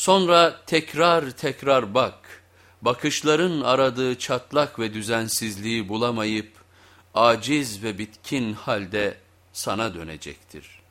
Sonra tekrar tekrar bak, bakışların aradığı çatlak ve düzensizliği bulamayıp, aciz ve bitkin halde sana dönecektir.''